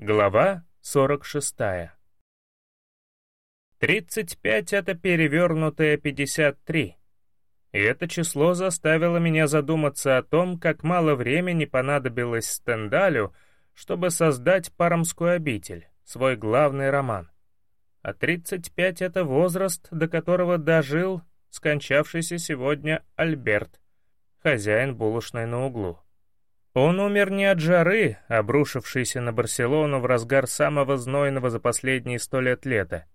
Глава 46. 35 — это перевернутое 53. И это число заставило меня задуматься о том, как мало времени понадобилось Стендалю, чтобы создать Парамскую обитель, свой главный роман. А 35 — это возраст, до которого дожил скончавшийся сегодня Альберт, хозяин булочной на углу. Он умер не от жары, обрушившейся на Барселону в разгар самого знойного за последние сто лет лета.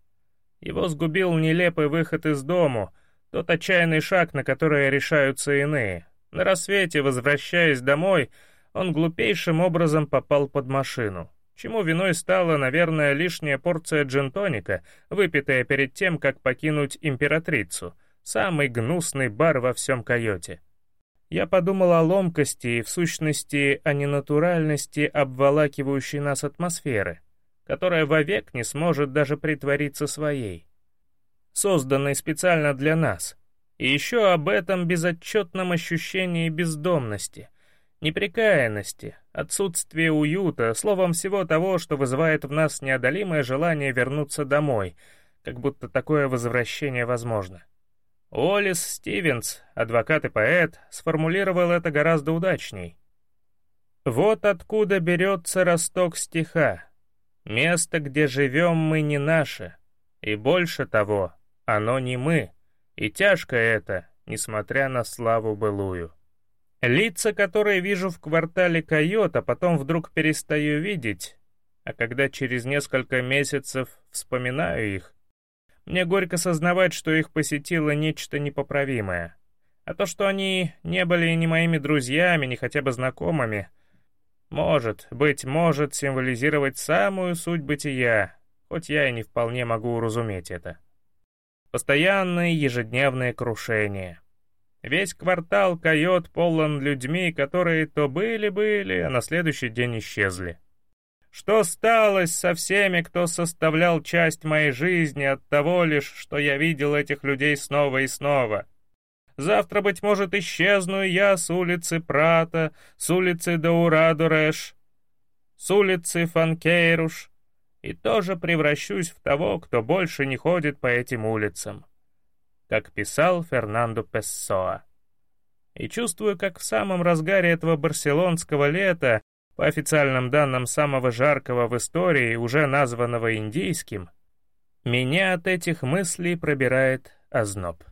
Его сгубил нелепый выход из дому, тот отчаянный шаг, на который решаются иные. На рассвете, возвращаясь домой, он глупейшим образом попал под машину, чему виной стала, наверное, лишняя порция джентоника, выпитая перед тем, как покинуть императрицу, самый гнусный бар во всем койоте. Я подумал о ломкости и, в сущности, о ненатуральности обволакивающей нас атмосферы, которая вовек не сможет даже притвориться своей, созданной специально для нас, и еще об этом безотчетном ощущении бездомности, неприкаянности, отсутствия уюта, словом, всего того, что вызывает в нас неодолимое желание вернуться домой, как будто такое возвращение возможно. Олис Стивенс, адвокат и поэт, сформулировал это гораздо удачней. «Вот откуда берется росток стиха. Место, где живем мы, не наше. И больше того, оно не мы. И тяжко это, несмотря на славу былую». Лица, которые вижу в квартале Койота, потом вдруг перестаю видеть, а когда через несколько месяцев вспоминаю их, мне горько сознавать, что их посетило нечто непоправимое. А то, что они не были ни моими друзьями, ни хотя бы знакомыми, может, быть может символизировать самую суть бытия, хоть я и не вполне могу уразуметь это. Постоянные ежедневные крушения. Весь квартал койот полон людьми, которые то были-были, а на следующий день исчезли. Что сталось со всеми, кто составлял часть моей жизни от того лишь, что я видел этих людей снова и снова? Завтра, быть может, исчезну я с улицы Прата, с улицы Даурадурэш, с улицы Фанкейруш, и тоже превращусь в того, кто больше не ходит по этим улицам, как писал Фернандо Пессоа. И чувствую, как в самом разгаре этого барселонского лета по официальным данным самого жаркого в истории, уже названного индийским, меня от этих мыслей пробирает озноб.